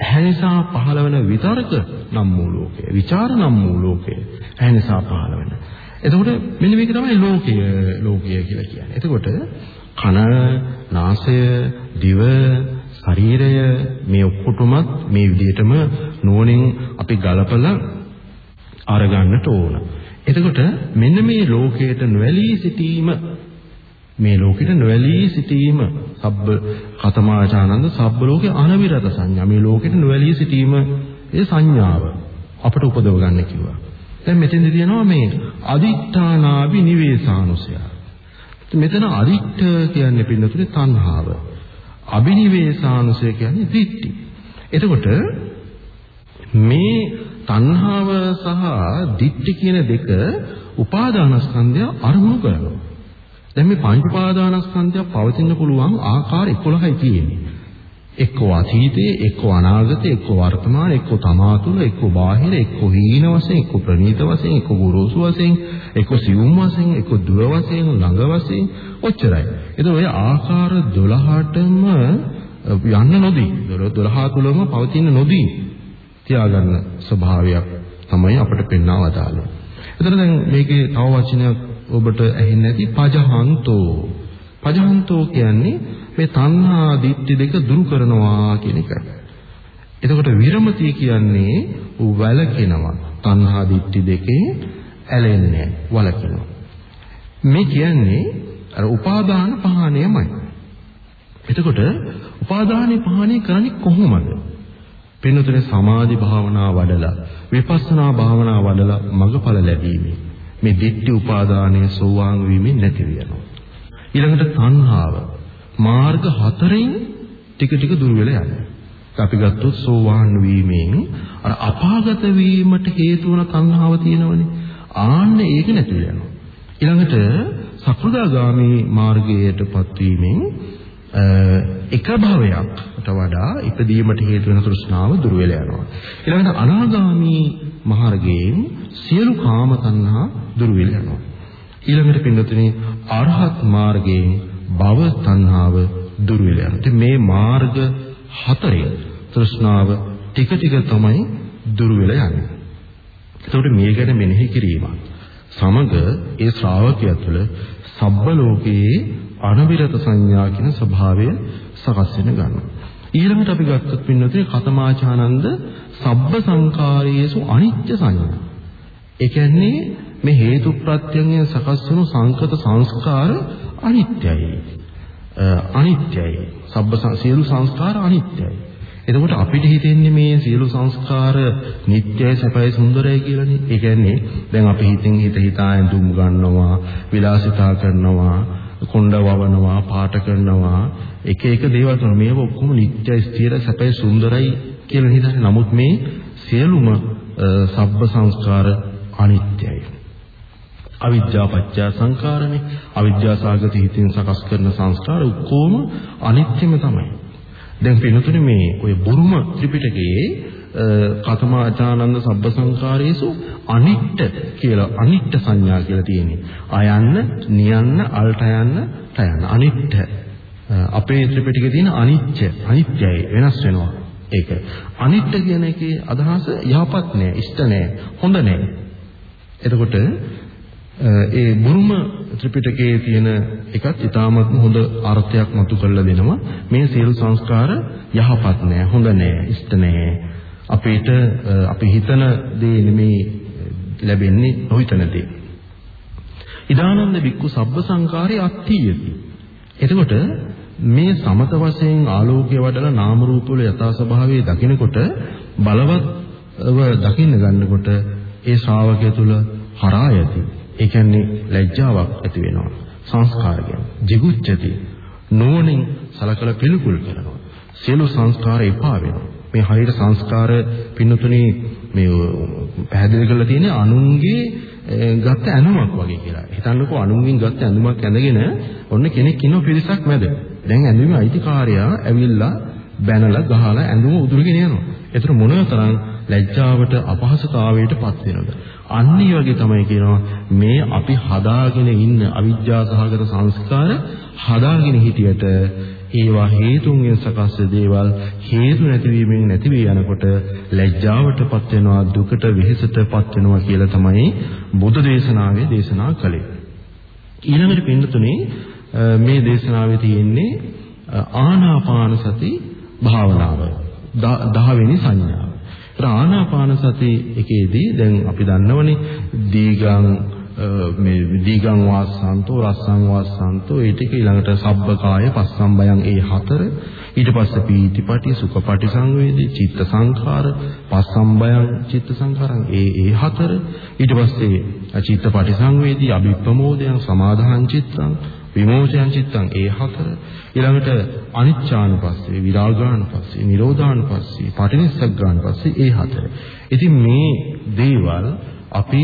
ඇහැ නිසා පහළවන විතර්ක නම් වූ ලෝකය, ਵਿਚාර නම් වූ ලෝකය ඇහැ නිසා පහළවන. එතකොට මෙන්න මේක තමයි ලෝකය ලෝකය කියලා කියන්නේ. එතකොට කන, නාසය, දිව, ශරීරය මේ ඔක්කොටමත් මේ විදිහටම නුවණින් අපි ගලපලා අරගන්නට ඕන. එතකොට මෙන්න මේ ලෝකයට නොඇලී සිටීම මේ ලෝකෙට නොඇලී සිටීම සබ්බ කතමාචානන්ද සබ්බ ලෝකේ අනවිරත සංඥා මේ ලෝකෙට නොඇලී සිටීම ඒ සංඥාව අපට උපදව ගන්න කිව්වා. දැන් මෙතෙන්දි තියෙනවා මේ අදිඨානාවි නිවේසානුසය. මෙතන අදිඨ කියන්නේ පින්නතුනේ තණ්හාව. අබිනිවේසානුසය කියන්නේ දිට්ඨි. එතකොට මේ තණ්හාව සහ දිට්ඨි කියන දෙක උපාදානස්කන්ධය අරමුණු කරනවා. දැන් මේ පංච උපාදානස්කන්ධය පවතින්න පුළුවන් ආකාර 11යි තියෙන්නේ. එක්කෝ අතීතයේ, එක්කෝ අනාගතයේ, එක්කෝ වර්තමානයේ, එක්කෝ තමා තුළ, එක්කෝ බාහිර, එක්කෝ හීන වශයෙන්, එක්කෝ ප්‍රනීත වශයෙන්, එක්කෝ ගුරුසු වශයෙන්, එක්කෝ සියුම් වශයෙන්, එක්කෝ දුර වශයෙන්, ළඟ වශයෙන් ඔච්චරයි. එතකොට ඔය ආකාර 12ටම යන්න නොදී 12 තුලම පවතින නොදී තියාගන්න ස්වභාවයක් තමයි අපිට පෙන්වා වදාළේ. එතන දැන් මේකේ තව වචනයක් ඔබට ඇහෙන්නේ නැති පජහන්තෝ. පජහන්තෝ කියන්නේ මේ තණ්හා දිට්ඨි දෙක දුරු කරනවා කියන එක. එතකොට විරමතිය කියන්නේ වැළකිනවා. තණ්හා දිට්ඨි දෙකේ ඇලෙන්නේ වළකිනවා. මේ කියන්නේ අර උපාදාන පහණයමයි. එතකොට උපාදානේ පහණය කරන්නේ කොහොමද? පින්නතුනේ සමාධි භාවනා වඩලා විපස්සනා භාවනා වඩලා මඟඵල ලැබීමේ මේ දිට්ඨි උපාදානයේ සෝවාන් වීමෙන් නැති වෙනවා. ඊළඟට තණ්හාව මාර්ග හතරෙන් ටික ටික දුර වෙලා යනවා. අපි ගත්තොත් සෝවාන් වීමෙන් අර අපාගත වීමට හේතු වන තණ්හාව තියෙනවනේ. ආන්න ඒක නැති වෙනවා. ඊළඟට සකෘදාගාමි මාර්ගයටපත් වීමෙන් එක භවයකට වඩා ඉපදීමට හේතු වෙන තෘෂ්ණාව දුර වෙලා යනවා. ඊළඟට අනාගාමි මාර්ගයෙන් සියලු කාම තණ්හා දුර වෙලා යනවා. ඊළඟට පින්නතුනේ අරහත් මාර්ගයෙන් භව තණ්හාව දුර වෙලා යනවා. මේ මාර්ග හතරේ තෘෂ්ණාව ටික ටික තමයි දුර වෙලා යන්නේ. ඒකට මේ ගැන මෙනෙහි කිරීම සමග ඒ ශ්‍රාවකයා තුළ සබ්බ ලෝකයේ අනවිරත සංඥා කියන ස්වභාවය සකස් වෙන ගන්නවා. ඊළඟට අපි ගත්තොත් පින්නතේ කතමාචානන්ද සබ්බ සංකාරයේසු අනිත්‍ය සංඥා. ඒ කියන්නේ මේ හේතු ප්‍රත්‍යයෙන් සකස් වුණු සංකත සංස්කාර අනිත්‍යයි. අනිත්‍යයි. සබ්බ සියලු සංස්කාර අනිත්‍යයි. එතකොට අපිට හිතෙන්නේ මේ සියලු සංස්කාර නිට්ටයයි සැපයි සුන්දරයි කියලානේ. ඒ කියන්නේ දැන් අපි හිතින් හිත හිතා ඇඳුම් ගන්නවා, විලාසිතා කරනවා, කොණ්ඩ වවනවා, පාට කරනවා, එක එක දේවල් කරනවා. මේව ඔක්කොම නිට්ටයයි, ස්ථිර, සැපයි, සුන්දරයි කියලා හිතන්නේ. නමුත් මේ සියලුම සබ්බ සංස්කාර අනිත්‍යයි. අවිද්‍යා පත්‍ය සංකාරනේ අවිද්‍යා සාගත හිතින් සකස් කරන සංස්කාර ඔක්කොම අනිත්‍යම තමයි. දැන් පිනතුනේ මේ ඔය බුරුම ත්‍රිපිටකයේ කතමාචානන්ද සබ්බ සංකාරයේසු අනිත්‍ය කියලා අනිත්‍ය සංඥා කියලා තියෙන්නේ. අයන්න, නියන්න, අල්ට යන්න, තයන්න. අනිත්‍ය. අපේ ත්‍රිපිටකයේ තියෙන අනිත්‍ය, අනිත්‍යයි වෙනස් වෙනවා. ඒක. අනිත්‍ය කියන එකේ අදහස යහපත් නෑ, ඉෂ්ට නෑ, හොඳ නෑ. එතකොට ඒ බුරුම ත්‍රිපිටකයේ තියෙන එකත් ඊටාමත් හොඳ අර්ථයක් මතු කරලා දෙනවා මේ සියලු සංස්කාර යහපත් නෑ හොඳ නෑ ඉෂ්ට නෑ අපිට අපි හිතන දේ නෙමේ ලැබෙන්නේ නොහිතන දේ ඉදානන්ද වික්කු සබ්බ සංකාරේ අත්ථීයති එතකොට මේ සමත වශයෙන් ආලෝකය වඩලා නාම රූප වල යථා ස්වභාවය දකිනකොට බලවත්ව දකින්න ගන්නකොට ඒ ශ්‍රාවකය තුල හරායති ඒ කියන්නේ ලැජ්ජාවක් ඇති වෙනවා. සංස්කාර කියන්නේ jigucchati නෝනින් සලකලා පිළිකුල් කරනවා. සියලු සංස්කාර එපා වෙනවා. මේ හරියට සංස්කාර පින්නතුනේ මේ පැහැදිලි කරලා තියෙන්නේ අනුන්ගේ ගත්ත ඇඳුමක් වගේ කියලා. හිතන්නකෝ අනුන්ගෙන් ගත්ත ඇඳුමක් ඇඳගෙන ඔන්න කෙනෙක් ඉන්න පිරිසක් මැද. දැන් ඇඳුමේ අයිතිකාරයා ඇවිල්ලා බැනලා ගහලා ඇඳුම උදුරගෙන යනවා. ඒතර මොනතරම් ලැජ්ජාවට අපහසුතාවයට පත් වෙනවද? අන්න ඒ වගේ තමයි කියනවා මේ අපි හදාගෙන ඉන්න අවිජ්ජා සහගත සංස්කාර හදාගෙන හිටියට ඒවා හේතුන්ගෙන් සකස් දේවල් හේතු නැතිවීමෙන් නැති වී යනකොට ලැජ්ජාවටපත් වෙනවා දුකට වෙහෙසටපත් වෙනවා කියලා තමයි බුදු දේශනාවේ දේශනා කළේ. ඊළඟට පින්නතුනේ මේ දේශනාවේ තියෙන්නේ ආනාපාන සති භාවනාව. 10 වෙනි සංඥාව. ආනාපාන සති එකේදී දැන් අපි දන්නවනේ දීගං මේ දීගං වාසන්තෝ රස්සං වාසන්තෝ ඒ ටික ඊළඟට සබ්බකාය පස්සම්බයං ඒ හතර. ඊට පස්සේ පීතිපටි සුඛපටි සංවේදී චිත්ත සංඛාර පස්සම්බයං චිත්ත සංඛාරං ඒ ඒ හතර. ඊට පස්සේ චිත්තපටි සංවේදී අභිප්‍රමෝදයන් සමාදාහං චිත්තං විමෝචයන් චිත්තං ඒ හතර ඊළඟට අනිච්චානුපස්සේ විරාගානුපස්සේ නිරෝධානුපස්සේ පටිනිස්සග්ගානුපස්සේ ඒ හතර. ඉතින් මේ දේවල් අපි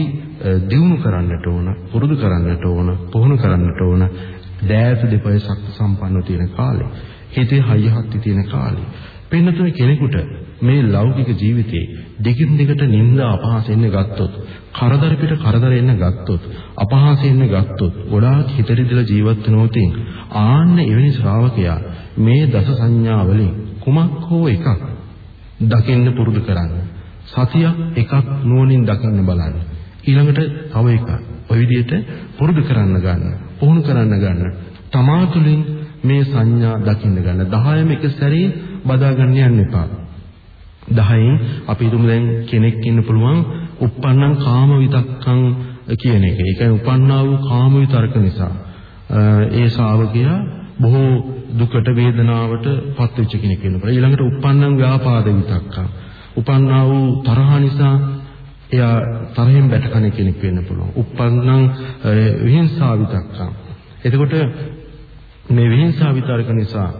දියුණු කරන්නට ඕන, පුරුදු කරන්නට ඕන, පුහුණු කරන්නට ඕන දෑත දෙපය ශක්ති සම්පන්නව තියෙන කාලේ. හිතේ හයියහත්ති තියෙන කාලේ. පින්නතුනේ කෙනෙකුට මේ ලෞකික ජීවිතේ දිගින් දිගට නිന്ദා අපහාස එන්න ගත්තොත් කරදර පිට කරදර එන්න ගත්තොත් අපහාස එන්න ගත්තොත් ගොඩාක් හිතරිදලා ජීවත් වෙනෝතින් ආන්න එවැනි ශ්‍රාවකයා මේ දස සංඥා වලින් කුමක් හෝ එකක් දකින්න පුරුදු කරන්න සතියක් එකක් නුවණින් දකින්න බලන්න. ඊළඟට තව එකක් ඔය විදිහට පුරුදු කරන්න ගන්න පුහුණු කරන්න ගන්න තමා තුළින් මේ සංඥා දකින්න ගන්න. 10ම එක සැරේ බදා ගන්න යන්න එපා 10න් අපි හිතමු දැන් කෙනෙක් ඉන්න පුළුවන් uppannam කාම විතක්කං කියන එක. ඒ කියන්නේ උපන්නා වූ කාම විතරක නිසා ඒ ශ්‍රාවකයා බොහෝ දුකට වේදනාවට පත් වෙච්ච කෙනෙක් වෙනවා. ඊළඟට uppannam ව්‍යාපාද විතක්කං. උපන්නා වූ තරහ නිසා එයා තරහෙන් බැටකන කෙනෙක් වෙන්න පුළුවන්. uppannam විහිංසා විතක්කං. එතකොට මේ විහිංසා විතරක නිසා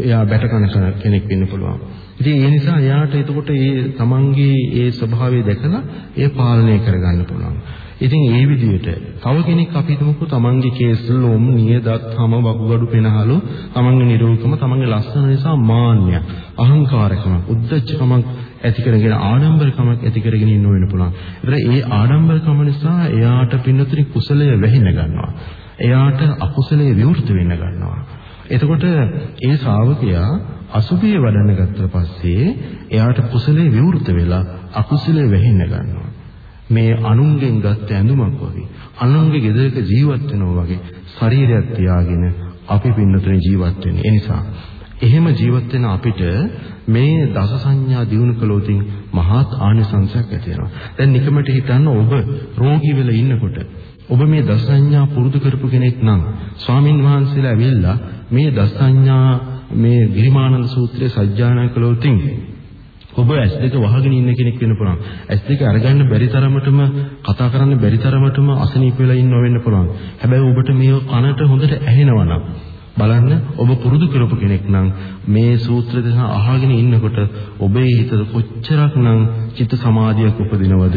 එයා බැටකන කෙනෙක් වෙන්න පුළුවන්. ඉතින් ඒ නිසා එයාට එතකොට ඒ තමන්ගේ ඒ ස්වභාවය දැකලා ඒ පාලනය කරගන්න පුළුවන්. ඉතින් ඒ විදිහට තව කෙනෙක් අපි හිතමුකෝ තමන්ගේ කේස් ලොම් නියදත් හැම වකුගඩු පෙනහලු තමන්ගේ නිරෝගකම තමන්ගේ ලස්සන නිසා මාන්නය අහංකාරකම උද්දච්චකමක් ඇති කරගෙන ආඩම්බරකමක් ඇති කරගෙන ඉන්න වෙන පුළුවන්. ඒතර ඒ ආඩම්බරකම නිසා එයාට පින්නතුනි කුසලය වැහින්න ගන්නවා. එයාට අකුසලයේ විවෘත වෙන්න ගන්නවා. එතකොට ඒ ශ්‍රාවකයා අසුභය වඩන්න ගත්ත පස්සේ එයාට කුසලයේ විවෘත වෙලා අකුසලයේ වැහෙන්න ගන්නවා. මේ අනුන්ගෙන් ගත්ත ඇඳුමක් වගේ අනුන්ගේ ගෙදරක ජීවත් වෙනවා වගේ ශරීරයක් තියාගෙන අපි පින්නතුනේ ජීවත් වෙන්නේ. ඒ නිසා එහෙම ජීවත් වෙන අපිට මේ දස සංඥා දිනු කළොතින් මහත් ආනිසංසයක් ඇති වෙනවා. දැන් නිකමට හිතන්න ඔබ රෝගී වෙලා ඉන්නකොට ඔබ මේ දස සංඥා පුරුදු කරපු කෙනෙක් නම් ස්වාමින් වහන්සේලා ඇවිල්ලා මේ දස සංඥා මේ ගිරිමානන්ද සූත්‍රයේ සජ්ජායනා කළොතින් ඔබ S2 වහගෙන ඉන්න කෙනෙක් වෙන්න පුළුවන්. S2 අරගන්න බැරි තරමටම කතා කරන්න බැරි තරමටම අසනීප වෙලා ඉන්නව වෙන්න පුළුවන්. හැබැයි ඔබට මේ කනට හොඳට ඇහෙනවා නම් බලන්න ඔබ පුරුදු කරපු කෙනෙක් නම් මේ සූත්‍ර දෙක අහගෙන ඉන්නකොට ඔබේ හිතට කොච්චරක්නම් චිත්ත සමාධියක් උපදිනවද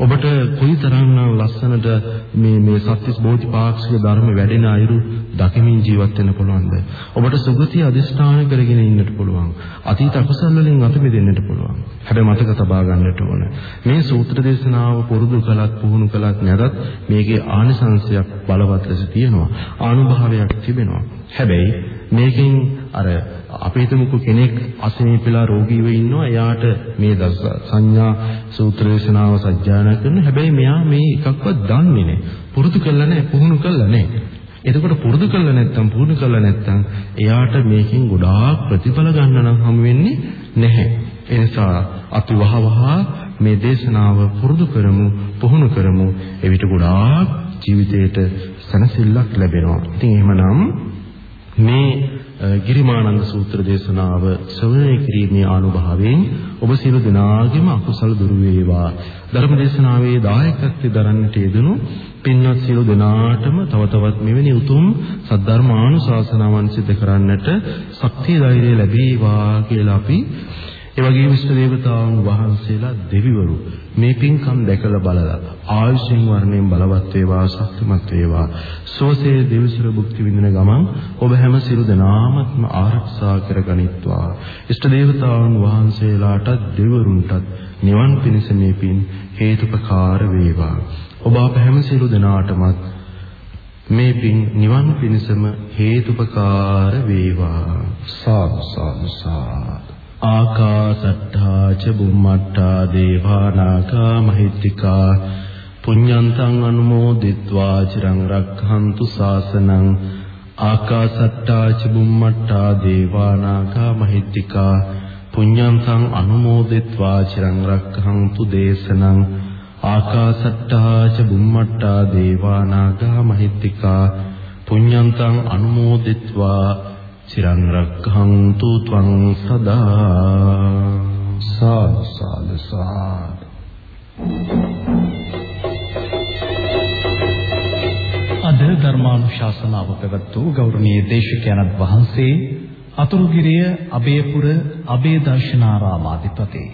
ඔබට කොයිතරම්නම් ලස්සනට මේ මේ සත්‍විස් බෝධිපාක්ෂික ධර්ම වැඩෙන අයුරු දකිමින් ජීවත් වෙන්න පුළුවන්ද? ඔබට සුගතිය අදිෂ්ඨාන කරගෙන ඉන්නට පුළුවන්. අතීත අකුසල වලින් අත මිදෙන්නට පුළුවන්. හැබැයි මතක තබා ගන්නට ඕන. මේ සූත්‍ර දේශනාව පුරුදු කළත් පුහුණු කළත් නැතත් මේකේ ආනිසංශයක් බලවත් ලෙස තියෙනවා. ආනුභාවයක් තිබෙනවා. හැබැයි මේකෙන් අර අපි හිතමුකෝ කෙනෙක් අසනීපලා රෝගීව ඉන්නවා. එයාට මේ දස සංඥා සූත්‍ර දේශනාව සජ්ජායනා කරන හැබැයි මෙයා මේ එකක්වත් දන්නේ නැහැ. පුරුදු කළා නැහැ පුහුණු කළා නැහැ. එතකොට පුරුදු කළා නැත්නම් පුහුණු කළා නැත්නම් එයාට මේකෙන් ගොඩාක් ප්‍රතිඵල ගන්න නම් හමු වෙන්නේ නැහැ. ඒ නිසා අපි වහවහ මේ දේශනාව පුරුදු කරමු පුහුණු කරමු. එවිට ගොඩාක් ජීවිතේට සනසිල්ලක් ලැබෙනවා. ඉතින් එහෙමනම් මේ ගිරිමානන්ද සූත්‍ර දේශනාව ශ්‍රවණය කිරීමේ ආනුභාවයෙන් ඔබ සියලු දෙනාගේම අකුසල දුරු වේවා. ධර්ම දේශනාවේ දායකත්වයෙන් දරන්නට යෙදුණු පින්වත් සියලු දෙනාටම තව තවත් මෙවැනි උතුම් සද්ධර්මානුශාසනාවන් සිදු කරන්නට ශක්තිය ධෛර්යය ලැබේවා කියලා අපි ඒ වගේම ඉෂ්ට දේවතාවුන් වහන්සේලා දෙවිවරු මේ පින්කම් දැකලා බලලා ආයුෂෙන් වර්ණයෙන් බලවත් වේවා ශක්තිමත් වේවා. සෝසේ දෙවිසුර භුක්ති විඳින ගමන් ඔබ හැම සිරු දනාමත්ම ආරක්ෂා කරගනිත්වා. ඉෂ්ට දේවතාවුන් වහන්සේලාටත් දෙවිවරුන්ටත් නිවන් පිණිස මේ පින් හේතුපකාර වේවා. ඔබ අප හැම සිරු දනාටමත් මේ පින් නිවන් පිණිසම හේතුපකාර වේවා. සාදු සාදු සාදු. ආකාසට්ඨා ච බුම්මට්ඨා දේවා නාග මහිත්‍තිකා පුඤ්ඤන්තං අනුමෝදිත්වා චිරං රක්ඛන්තු ශාසනං ආකාසට්ටා චුම්මට්ටා දේවා නාග මහිත්‍තිකා පුඤ්ඤන්තං අනුමෝදිත්වා චිරං රක්ඛන්තු දේශනං ආකාසට්ටා ච බුම්මට්ටා දේවා නාග මහිත්‍තිකා පුඤ්ඤන්තං අනුමෝදිත්වා චිරං රක්ඛන්තු ත්වං සදා සාදු සාදු සාදු අද ධර්මානුශාසනාව පැවැත් වූ ගෞරවනීය දේශකයන්න් වහන්සේ අතුරුගිරිය අබේපුර අබේදර්ශනාරාමාධිපති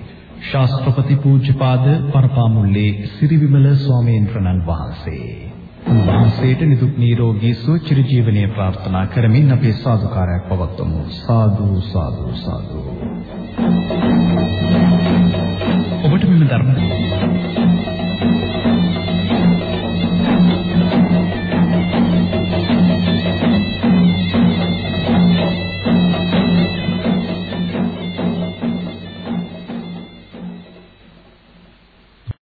ශාස්ත්‍රපති පූජ්‍යපාද පරපාමුල්ලේ සිරිවිමල ස්වාමීන් වහන්සේ. වහන්සේට නිදුක් නිරෝගී සුව චිරජීවනයේ ප්‍රාර්ථනා කරමින් අපේ සාදුකාරයක් පවත්වමු. සාදු සාදු සාදු. ඔබට මෙන්න ධර්ම